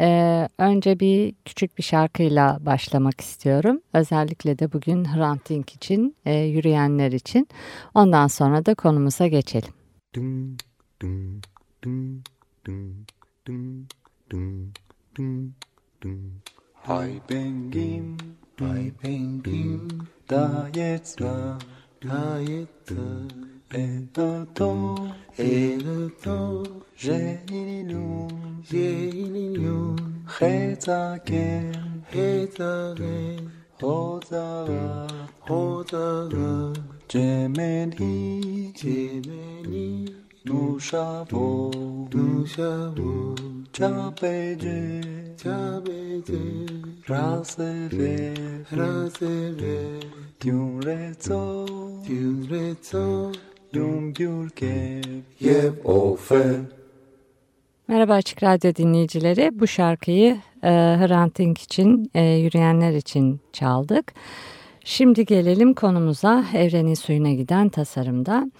Ee, önce bir küçük bir şarkıyla başlamak istiyorum. Özellikle de bugün Hrant Dink için, e, yürüyenler için. Ondan sonra da konumuza geçelim. Dum, dum, dum, dum, dum, dum, dum, dum. Hai pengin, hai pengin, da jetzt da, da jetzt da. le temps, et le temps, génililou, génililou, rétaken, rétaken, hotara, hotara, gemeni, gemeni, nous chavons, nous chavons, tchabédé, tchabédé, rassevé, rassevé, tiun rezo, tiun rezo, Merhaba Açık Radyo dinleyicileri. Bu şarkıyı e, Hrant Dink için, e, yürüyenler için çaldık. Şimdi gelelim konumuza evrenin suyuna giden tasarımda.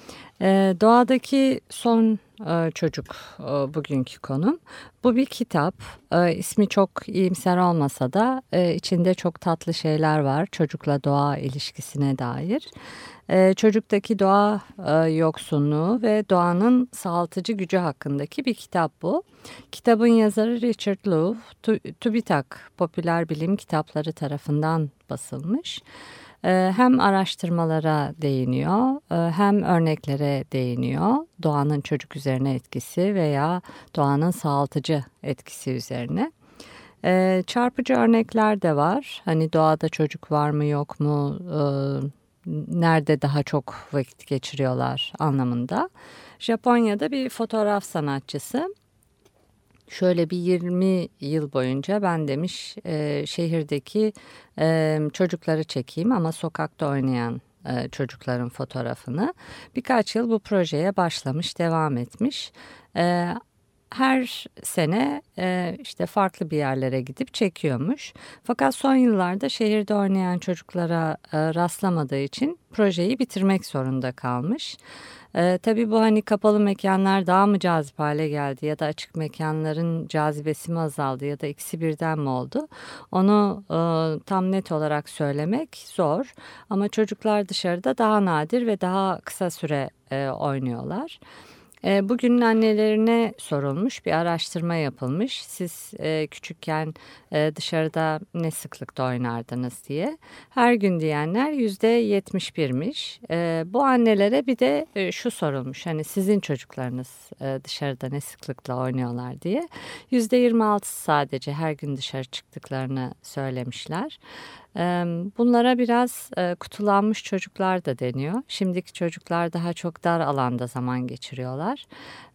E, doğadaki son e, çocuk e, bugünkü konum. Bu bir kitap. E, ismi çok iyimser olmasa da e, içinde çok tatlı şeyler var çocukla doğa ilişkisine dair. Ee, çocuktaki doğa yoksunluğu ve doğanın sağaltıcı gücü hakkındaki bir kitap bu. Kitabın yazarı Richard Louv, TÜBİTAK popüler bilim kitapları tarafından basılmış. Ee, hem araştırmalara değiniyor e, hem örneklere değiniyor. Doğanın çocuk üzerine etkisi veya doğanın sağaltıcı etkisi üzerine. Ee, çarpıcı örnekler de var. Hani doğada çocuk var mı yok mu e, nerede daha çok vakit geçiriyorlar anlamında. Japonya'da bir fotoğraf sanatçısı şöyle bir 20 yıl boyunca ben demiş e, şehirdeki e, çocukları çekeyim ama sokakta oynayan e, çocukların fotoğrafını. Birkaç yıl bu projeye başlamış, devam etmiş. E, her sene e, işte farklı bir yerlere gidip çekiyormuş. Fakat son yıllarda şehirde oynayan çocuklara e, rastlamadığı için projeyi bitirmek zorunda kalmış. E, tabii bu hani kapalı mekanlar daha mı cazip hale geldi ya da açık mekanların cazibesi mi azaldı ya da ikisi birden mi oldu? Onu e, tam net olarak söylemek zor ama çocuklar dışarıda daha nadir ve daha kısa süre e, oynuyorlar. E, bugünün annelerine sorulmuş bir araştırma yapılmış. Siz e, küçükken e, dışarıda ne sıklıkta oynardınız diye. Her gün diyenler yüzde yetmiş birmiş. Bu annelere bir de şu sorulmuş. Hani sizin çocuklarınız dışarıda ne sıklıkla oynuyorlar diye. Yüzde yirmi altısı sadece her gün dışarı çıktıklarını söylemişler. Bunlara biraz kutulanmış çocuklar da deniyor. Şimdiki çocuklar daha çok dar alanda zaman geçiriyorlar.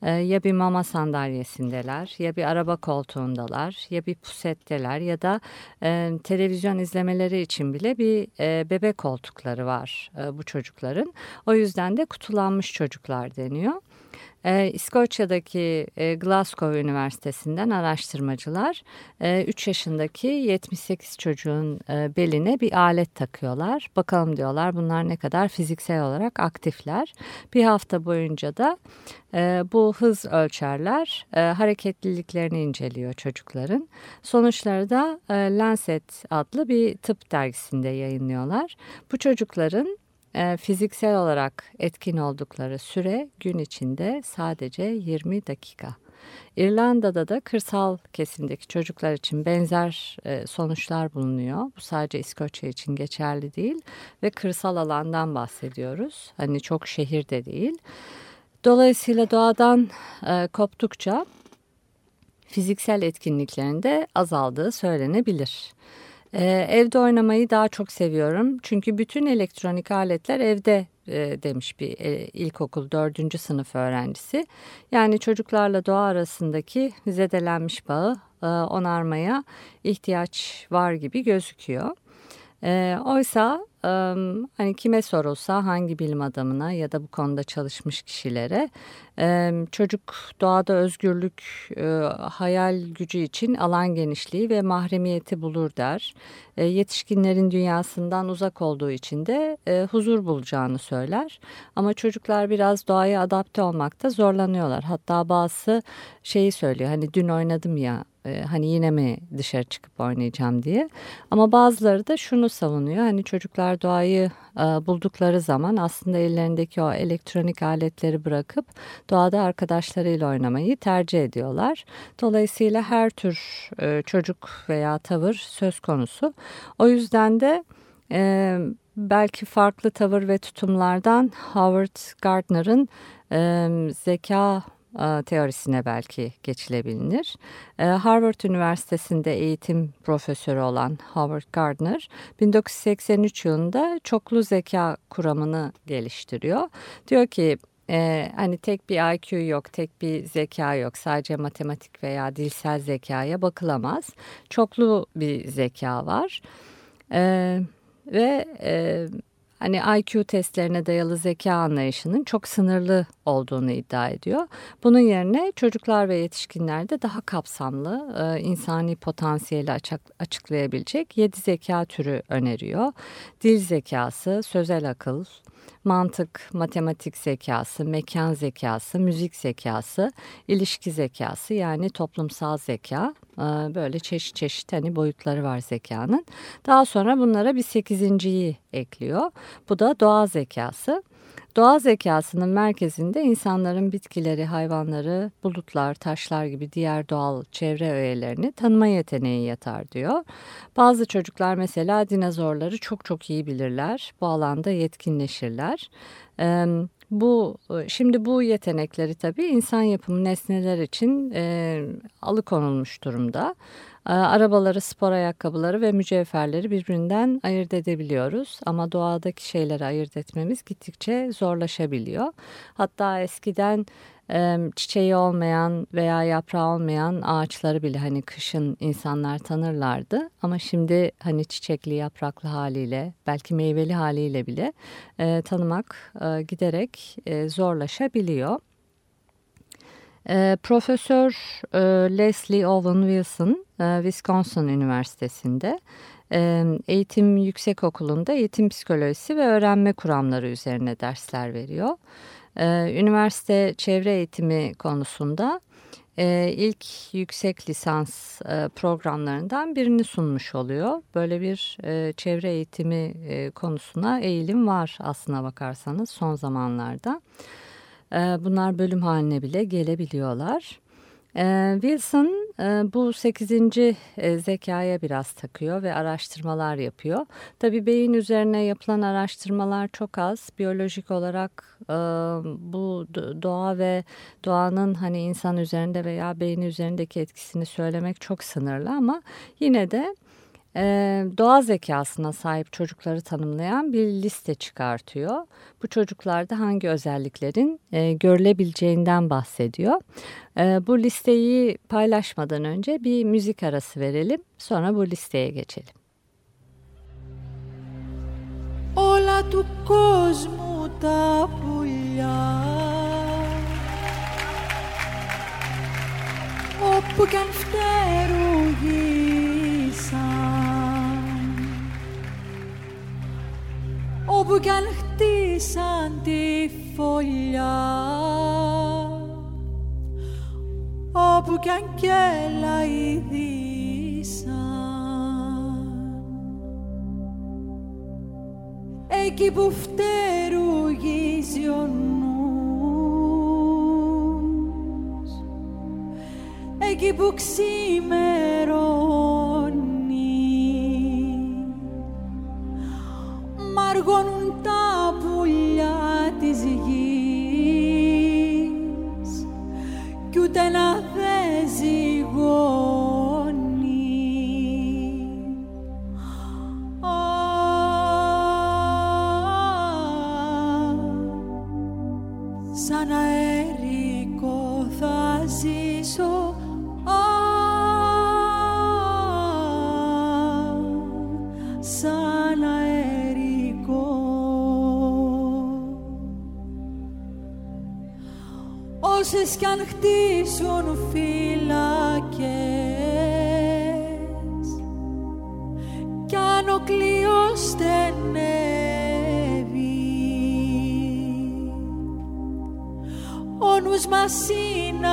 Ya bir mama sandalyesindeler, ya bir araba koltuğundalar, ya bir pusetteler ya da televizyon izlemeleri için bile bir bebek koltukları var bu çocukların. O yüzden de kutulanmış çocuklar deniyor. E, İskoçya'daki e, Glasgow Üniversitesi'nden araştırmacılar e, 3 yaşındaki 78 çocuğun e, beline bir alet takıyorlar. Bakalım diyorlar bunlar ne kadar fiziksel olarak aktifler. Bir hafta boyunca da e, bu hız ölçerler e, hareketliliklerini inceliyor çocukların. Sonuçları da e, Lancet adlı bir tıp dergisinde yayınlıyorlar. Bu çocukların e, fiziksel olarak etkin oldukları süre gün içinde sadece 20 dakika. İrlanda'da da kırsal kesimdeki çocuklar için benzer e, sonuçlar bulunuyor. Bu sadece İskoçya için geçerli değil ve kırsal alandan bahsediyoruz. Hani çok şehirde değil. Dolayısıyla doğadan e, koptukça fiziksel etkinliklerinde azaldığı söylenebilir. Ee, evde oynamayı daha çok seviyorum. Çünkü bütün elektronik aletler evde e, demiş bir e, ilkokul dördüncü sınıf öğrencisi. Yani çocuklarla doğa arasındaki zedelenmiş bağı e, onarmaya ihtiyaç var gibi gözüküyor. E, oysa e, hani kime sorulsa hangi bilim adamına ya da bu konuda çalışmış kişilere çocuk doğada özgürlük, e, hayal gücü için alan genişliği ve mahremiyeti bulur der. E, yetişkinlerin dünyasından uzak olduğu için de e, huzur bulacağını söyler. Ama çocuklar biraz doğaya adapte olmakta zorlanıyorlar. Hatta bazısı şeyi söylüyor hani dün oynadım ya e, hani yine mi dışarı çıkıp oynayacağım diye. Ama bazıları da şunu savunuyor. Hani çocuklar doğayı e, buldukları zaman aslında ellerindeki o elektronik aletleri bırakıp doğada arkadaşlarıyla oynamayı tercih ediyorlar. Dolayısıyla her tür e, çocuk veya tavır söz konusu. O yüzden de belki farklı tavır ve tutumlardan Howard Gardner'ın zeka teorisine belki geçilebilir. E, Harvard Üniversitesi'nde eğitim profesörü olan Howard Gardner 1983 yılında çoklu zeka kuramını geliştiriyor. Diyor ki ee, hani tek bir IQ yok, tek bir zeka yok. Sadece matematik veya dilsel zekaya bakılamaz. Çoklu bir zeka var. Ee, ve e, hani IQ testlerine dayalı zeka anlayışının çok sınırlı olduğunu iddia ediyor. Bunun yerine çocuklar ve yetişkinlerde daha kapsamlı e, insani potansiyeli açık, açıklayabilecek yedi zeka türü öneriyor. Dil zekası, sözel akıl, mantık, matematik zekası, mekan zekası, müzik zekası, ilişki zekası yani toplumsal zeka ee, böyle çeşit çeşit hani boyutları var zekanın. Daha sonra bunlara bir sekizinciyi ekliyor. Bu da doğa zekası. Doğa zekasının merkezinde insanların bitkileri, hayvanları, bulutlar, taşlar gibi diğer doğal çevre öğelerini tanıma yeteneği yatar diyor. Bazı çocuklar mesela dinozorları çok çok iyi bilirler. Bu alanda yetkinleşirler. Bu şimdi bu yetenekleri tabii insan yapımı nesneler için e, alıkonulmuş durumda. E, arabaları, spor ayakkabıları ve mücevherleri birbirinden ayırt edebiliyoruz. Ama doğadaki şeyleri ayırt etmemiz gittikçe zorlaşabiliyor. Hatta eskiden çiçeği olmayan veya yaprağı olmayan ağaçları bile hani kışın insanlar tanırlardı. Ama şimdi hani çiçekli yapraklı haliyle belki meyveli haliyle bile e, tanımak e, giderek e, zorlaşabiliyor. E, Profesör e, Leslie Owen Wilson e, Wisconsin Üniversitesi'nde e, eğitim yüksek okulunda eğitim psikolojisi ve öğrenme kuramları üzerine dersler veriyor. Ee, üniversite çevre eğitimi konusunda e, ilk yüksek lisans e, programlarından birini sunmuş oluyor. Böyle bir e, çevre eğitimi konusuna eğilim var aslına bakarsanız son zamanlarda. Bunlar bölüm haline bile gelebiliyorlar. Ee, Wilson e, bu sekizinci e, zekaya biraz takıyor ve araştırmalar yapıyor. Tabii beyin üzerine yapılan araştırmalar çok az. Biyolojik olarak e, bu doğa ve doğanın hani insan üzerinde veya beyin üzerindeki etkisini söylemek çok sınırlı ama yine de e, doğa zekasına sahip çocukları tanımlayan bir liste çıkartıyor. Bu çocuklarda hangi özelliklerin e, görülebileceğinden bahsediyor. E, bu listeyi paylaşmadan önce bir müzik arası verelim sonra bu listeye geçelim. Όλα του κόσμου τα πουλιά Όπου κι αν όπου κι αν χτίσαν τη φωλιά. Όπου κι αν κελαϊδίσαν εκεί που φτερουγίζει ο νους. Εκεί που ξημερώνει σαν αέρικο θα ζήσω. Α, σαν αέρικο. Όσες κι αν χτίσουν φύλλα sin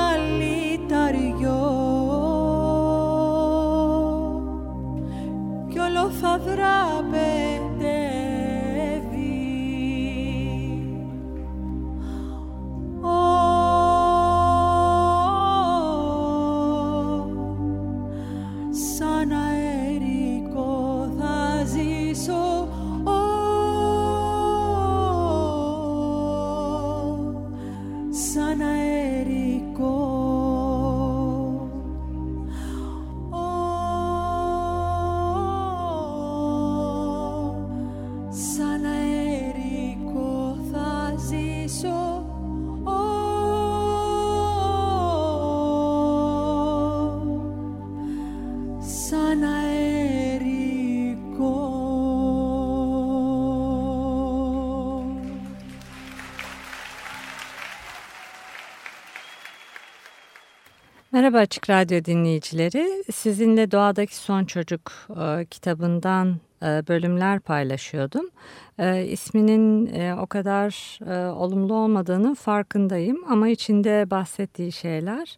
Merhaba Açık Radyo dinleyicileri. Sizinle Doğadaki Son Çocuk e, kitabından e, bölümler paylaşıyordum. E, isminin e, o kadar e, olumlu olmadığının farkındayım ama içinde bahsettiği şeyler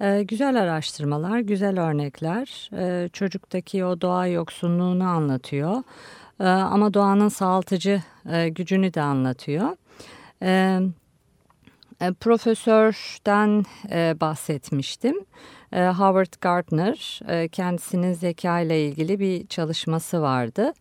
e, güzel araştırmalar, güzel örnekler. E, çocuktaki o doğa yoksunluğunu anlatıyor. E, ama doğanın sağaltıcı e, gücünü de anlatıyor. Evet. E, Profesörden e, bahsetmiştim. E, Howard Gardner kendisinin zeka ile ilgili bir çalışması vardı.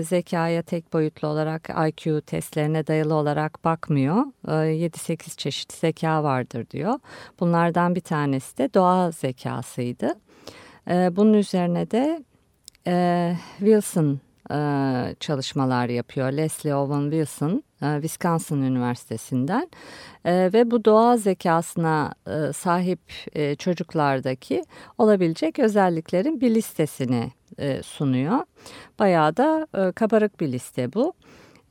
Zekaya tek boyutlu olarak IQ testlerine dayalı olarak bakmıyor. E, 7-8 çeşit zeka vardır diyor. Bunlardan bir tanesi de doğa zekasıydı. Bunun üzerine de Wilson çalışmalar yapıyor. Leslie Owen Wilson, Wisconsin Üniversitesi'nden e, ve bu doğa zekasına e, sahip e, çocuklardaki olabilecek özelliklerin bir listesini e, sunuyor. Bayağı da e, kabarık bir liste bu.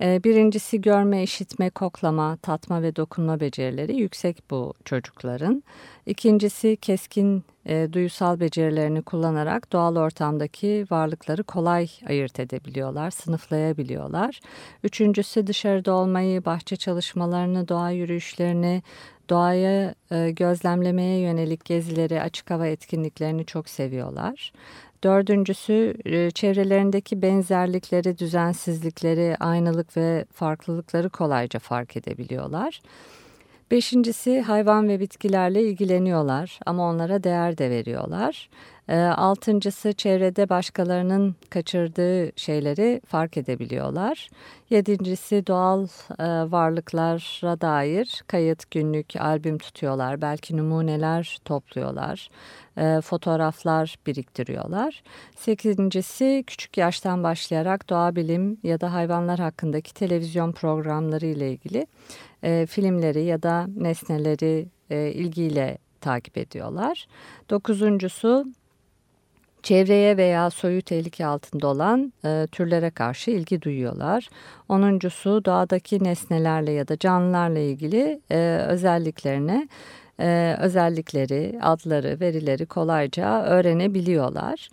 E, Birincisi görme, işitme, koklama, tatma ve dokunma becerileri yüksek bu çocukların. İkincisi keskin e, duyusal becerilerini kullanarak doğal ortamdaki varlıkları kolay ayırt edebiliyorlar, sınıflayabiliyorlar. Üçüncüsü dışarıda olmayı, bahçe çalışmalarını, doğa yürüyüşlerini, doğayı e, gözlemlemeye yönelik gezileri, açık hava etkinliklerini çok seviyorlar. Dördüncüsü e, çevrelerindeki benzerlikleri, düzensizlikleri, aynılık ve farklılıkları kolayca fark edebiliyorlar. Beşincisi hayvan ve bitkilerle ilgileniyorlar ama onlara değer de veriyorlar. E, altıncısı çevrede başkalarının kaçırdığı şeyleri fark edebiliyorlar. Yedincisi doğal e, varlıklara dair kayıt, günlük, albüm tutuyorlar. Belki numuneler topluyorlar. E, fotoğraflar biriktiriyorlar. Sekizincisi küçük yaştan başlayarak doğa bilim ya da hayvanlar hakkındaki televizyon programları ile ilgili e, filmleri ya da nesneleri ilgiyle takip ediyorlar. Dokuzuncusu çevreye veya soyu tehlike altında olan e, türlere karşı ilgi duyuyorlar. Onuncusu doğadaki nesnelerle ya da canlılarla ilgili e, özelliklerine e, özellikleri, adları, verileri kolayca öğrenebiliyorlar.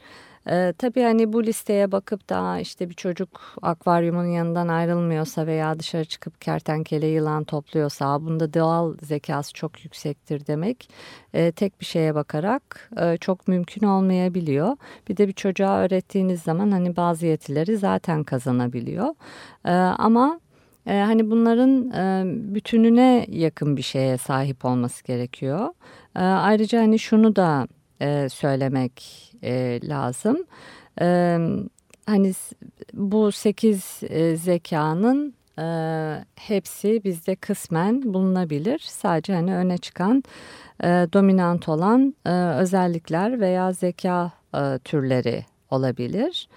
Ee, tabii hani bu listeye bakıp da işte bir çocuk akvaryumun yanından ayrılmıyorsa veya dışarı çıkıp kertenkele yılan topluyorsa bunda doğal zekası çok yüksektir demek e, tek bir şeye bakarak e, çok mümkün olmayabiliyor. Bir de bir çocuğa öğrettiğiniz zaman hani bazı yetileri zaten kazanabiliyor. E, ama e, hani bunların e, bütününe yakın bir şeye sahip olması gerekiyor. E, ayrıca hani şunu da e, söylemek e, lazım. E, hani bu sekiz e, zekanın e, hepsi bizde kısmen bulunabilir. Sadece hani öne çıkan e, dominant olan e, özellikler veya zeka e, türleri olabilir.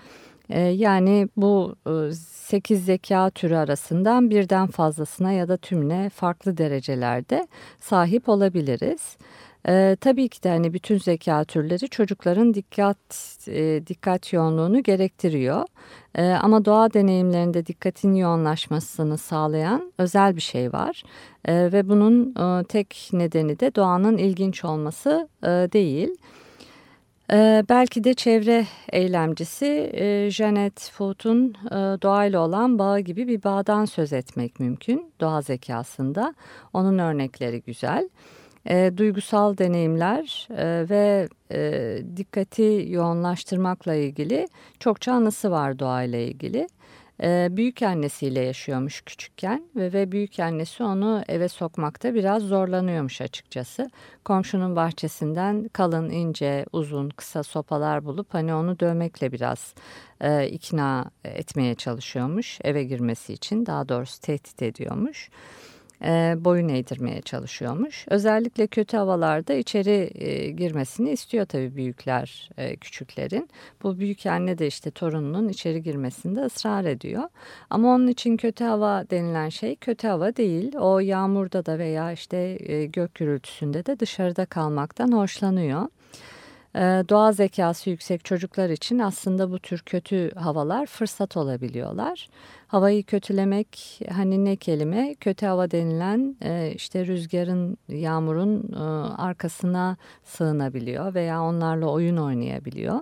E, yani bu e, 8 zeka türü arasından birden fazlasına ya da tümüne farklı derecelerde sahip olabiliriz. E, tabii ki de hani bütün zeka türleri çocukların dikkat e, dikkat yoğunluğunu gerektiriyor. E, ama doğa deneyimlerinde dikkatin yoğunlaşmasını sağlayan özel bir şey var. E, ve bunun e, tek nedeni de doğanın ilginç olması e, değil. Ee, belki de çevre eylemcisi e, Janet Foot'un e, doğayla olan bağı gibi bir bağdan söz etmek mümkün doğa zekasında. Onun örnekleri güzel. E, duygusal deneyimler e, ve e, dikkati yoğunlaştırmakla ilgili çokça anısı var doğayla ilgili. E, büyük annesiyle yaşıyormuş küçükken ve, ve büyük annesi onu eve sokmakta biraz zorlanıyormuş açıkçası. Komşunun bahçesinden kalın, ince, uzun, kısa sopalar bulup hani onu dövmekle biraz e, ikna etmeye çalışıyormuş eve girmesi için daha doğrusu tehdit ediyormuş e, boyun eğdirmeye çalışıyormuş. Özellikle kötü havalarda içeri e, girmesini istiyor tabii büyükler e, küçüklerin. Bu büyük anne de işte torununun içeri girmesinde ısrar ediyor. Ama onun için kötü hava denilen şey kötü hava değil. O yağmurda da veya işte e, gök gürültüsünde de dışarıda kalmaktan hoşlanıyor. Ee, doğa zekası yüksek çocuklar için aslında bu tür kötü havalar fırsat olabiliyorlar. Havayı kötülemek hani ne kelime? Kötü hava denilen e, işte rüzgarın, yağmurun e, arkasına sığınabiliyor veya onlarla oyun oynayabiliyor.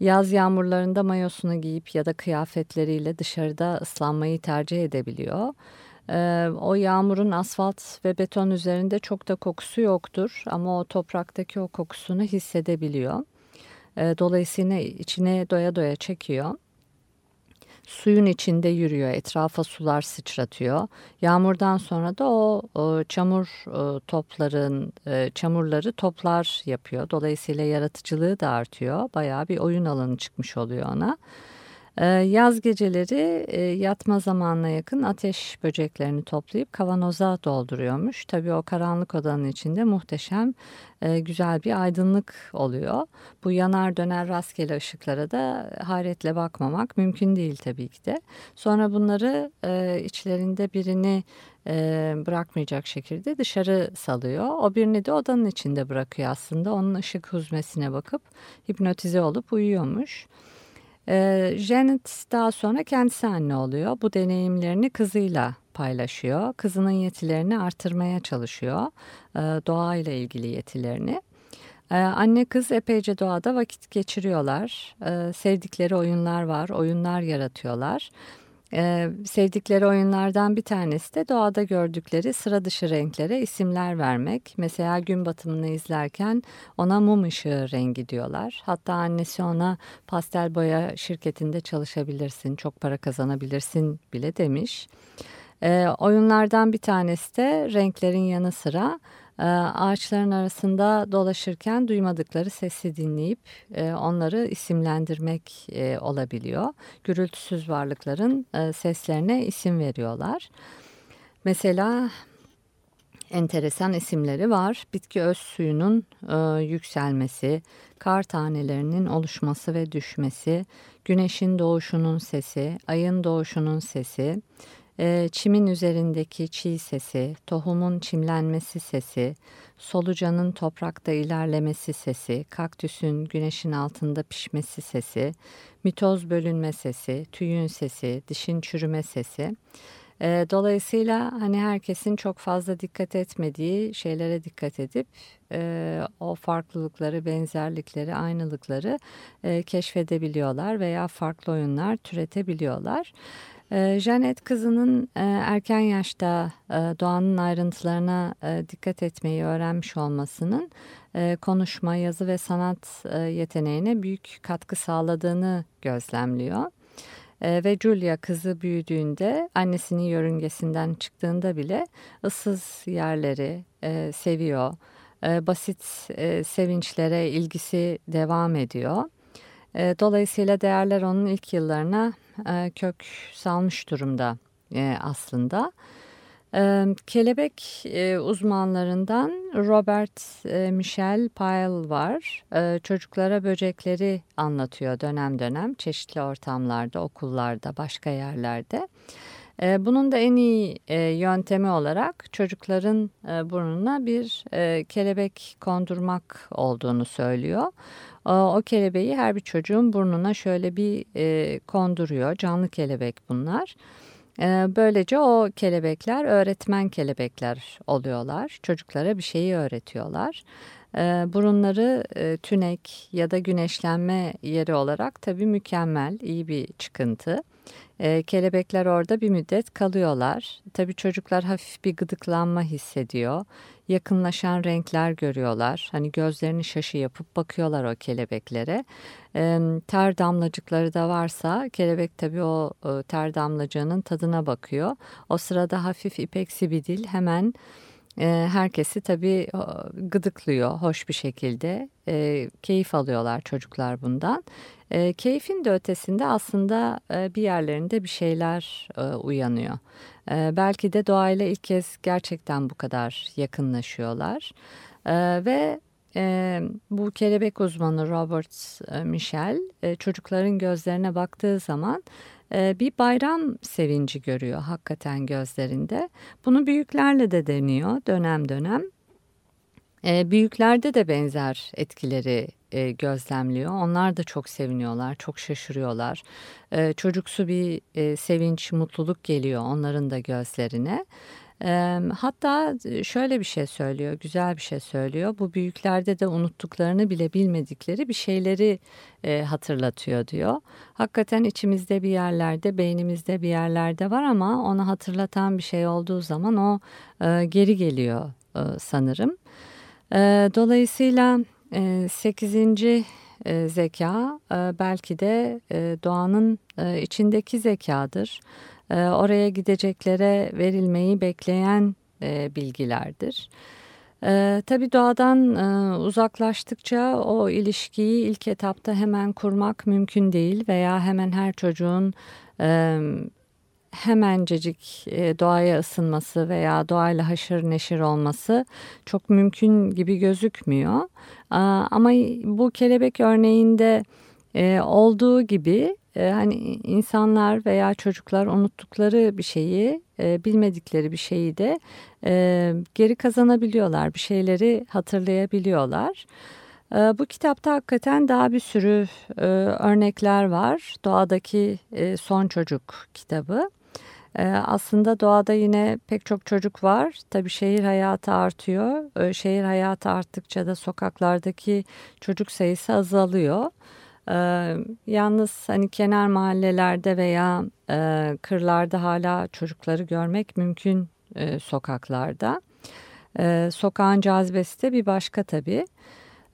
Yaz yağmurlarında mayosunu giyip ya da kıyafetleriyle dışarıda ıslanmayı tercih edebiliyor. Ee, o yağmurun asfalt ve beton üzerinde çok da kokusu yoktur ama o topraktaki o kokusunu hissedebiliyor. Ee, dolayısıyla içine doya doya çekiyor. Suyun içinde yürüyor, etrafa sular sıçratıyor. Yağmurdan sonra da o, çamur o, topların, e, çamurları toplar yapıyor. Dolayısıyla yaratıcılığı da artıyor. Bayağı bir oyun alanı çıkmış oluyor ona. Ee, yaz geceleri e, yatma zamanına yakın ateş böceklerini toplayıp kavanoza dolduruyormuş. Tabii o karanlık odanın içinde muhteşem e, güzel bir aydınlık oluyor. Bu yanar döner rastgele ışıklara da hayretle bakmamak mümkün değil tabii ki de. Sonra bunları e, içlerinde birini bırakmayacak şekilde dışarı salıyor. O birini de odanın içinde bırakıyor aslında. Onun ışık huzmesine bakıp hipnotize olup uyuyormuş. E, Janet daha sonra kendisi anne oluyor. Bu deneyimlerini kızıyla paylaşıyor. Kızının yetilerini artırmaya çalışıyor. E, doğayla ilgili yetilerini. Ee, anne kız epeyce doğada vakit geçiriyorlar. Ee, sevdikleri oyunlar var, oyunlar yaratıyorlar. Ee, sevdikleri oyunlardan bir tanesi de doğada gördükleri sıra dışı renklere isimler vermek. Mesela gün batımını izlerken ona mum ışığı rengi diyorlar. Hatta annesi ona pastel boya şirketinde çalışabilirsin, çok para kazanabilirsin bile demiş. Ee, oyunlardan bir tanesi de renklerin yanı sıra ağaçların arasında dolaşırken duymadıkları sesi dinleyip e, onları isimlendirmek e, olabiliyor. Gürültüsüz varlıkların e, seslerine isim veriyorlar. Mesela enteresan isimleri var. Bitki öz suyunun yükselmesi, kar tanelerinin oluşması ve düşmesi, güneşin doğuşunun sesi, ayın doğuşunun sesi, e, çimin üzerindeki çiğ sesi, tohumun çimlenmesi sesi, solucanın toprakta ilerlemesi sesi, kaktüsün güneşin altında pişmesi sesi, mitoz bölünme sesi, tüyün sesi, dişin çürüme sesi. E, dolayısıyla hani herkesin çok fazla dikkat etmediği şeylere dikkat edip e, o farklılıkları, benzerlikleri, aynılıkları e, keşfedebiliyorlar veya farklı oyunlar türetebiliyorlar. Ee, Janet kızının e, erken yaşta e, doğanın ayrıntılarına e, dikkat etmeyi öğrenmiş olmasının konuşma, yazı ve sanat yeteneğine büyük katkı sağladığını gözlemliyor. Ve Julia kızı büyüdüğünde annesinin yörüngesinden çıktığında bile ıssız yerleri seviyor. Basit sevinçlere ilgisi devam ediyor. Dolayısıyla değerler onun ilk yıllarına e, kök salmış durumda e, aslında. E, kelebek e, uzmanlarından Robert e, Michel Pyle var. E, çocuklara böcekleri anlatıyor dönem dönem çeşitli ortamlarda, okullarda, başka yerlerde. E, bunun da en iyi e, yöntemi olarak çocukların e, burnuna bir e, kelebek kondurmak olduğunu söylüyor. O, kelebeği her bir çocuğun burnuna şöyle bir konduruyor. Canlı kelebek bunlar. Böylece o kelebekler öğretmen kelebekler oluyorlar. Çocuklara bir şeyi öğretiyorlar. Burunları tünek ya da güneşlenme yeri olarak tabii mükemmel, iyi bir çıkıntı. E, kelebekler orada bir müddet kalıyorlar. Tabii çocuklar hafif bir gıdıklanma hissediyor. Yakınlaşan renkler görüyorlar. Hani gözlerini şaşı yapıp bakıyorlar o kelebeklere. E, ter damlacıkları da varsa kelebek tabii o e, ter damlacığının tadına bakıyor. O sırada hafif ipeksi bir dil hemen herkesi tabii gıdıklıyor hoş bir şekilde. E, keyif alıyorlar çocuklar bundan. E, keyfin de ötesinde aslında e, bir yerlerinde bir şeyler e, uyanıyor. Belki de doğayla ilk kez gerçekten bu kadar yakınlaşıyorlar. Ve e, bu kelebek uzmanı Robert Michel çocukların gözlerine baktığı zaman bir bayram sevinci görüyor hakikaten gözlerinde. Bunu büyüklerle de deniyor dönem dönem. E, büyüklerde de benzer etkileri e, gözlemliyor. Onlar da çok seviniyorlar, çok şaşırıyorlar. E, çocuksu bir e, sevinç, mutluluk geliyor onların da gözlerine. E, hatta şöyle bir şey söylüyor, güzel bir şey söylüyor. Bu büyüklerde de unuttuklarını bile bilmedikleri bir şeyleri e, hatırlatıyor diyor. Hakikaten içimizde bir yerlerde, beynimizde bir yerlerde var ama onu hatırlatan bir şey olduğu zaman o e, geri geliyor e, sanırım. E, dolayısıyla e, sekizinci e, zeka e, belki de e, doğanın e, içindeki zekadır. E, oraya gideceklere verilmeyi bekleyen e, bilgilerdir. E, tabii doğadan e, uzaklaştıkça o ilişkiyi ilk etapta hemen kurmak mümkün değil veya hemen her çocuğun e, hemencecik doğaya ısınması veya doğayla haşır neşir olması çok mümkün gibi gözükmüyor. Ama bu kelebek örneğinde olduğu gibi e, hani insanlar veya çocuklar unuttukları bir şeyi, bilmedikleri bir şeyi de geri kazanabiliyorlar, bir şeyleri hatırlayabiliyorlar. Bu kitapta hakikaten daha bir sürü örnekler var. Doğadaki Son Çocuk kitabı. Ee, aslında doğada yine pek çok çocuk var. Tabii şehir hayatı artıyor. Ee, şehir hayatı arttıkça da sokaklardaki çocuk sayısı azalıyor. Ee, yalnız hani kenar mahallelerde veya e, kırlarda hala çocukları görmek mümkün e, sokaklarda. E, sokağın cazibesi de bir başka tabii.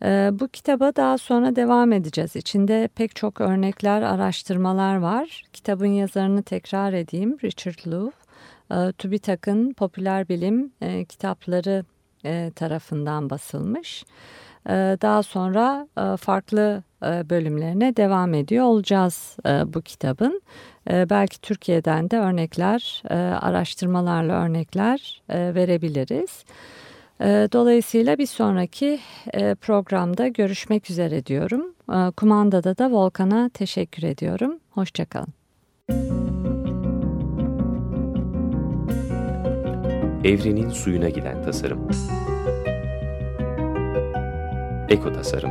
Ee, bu kitaba daha sonra devam edeceğiz. İçinde pek çok örnekler, araştırmalar var. Kitabın yazarını tekrar edeyim. Richard Louv. E, TÜBİTAK'ın popüler bilim e, kitapları e, tarafından basılmış. daha sonra farklı bölümlerine devam ediyor olacağız bu kitabın. belki Türkiye'den de örnekler, araştırmalarla örnekler verebiliriz. Dolayısıyla bir sonraki e, programda görüşmek üzere diyorum. Kumandada da Volkan'a teşekkür ediyorum. Hoşçakalın. Evrenin suyuna giden tasarım. Eko Tasarım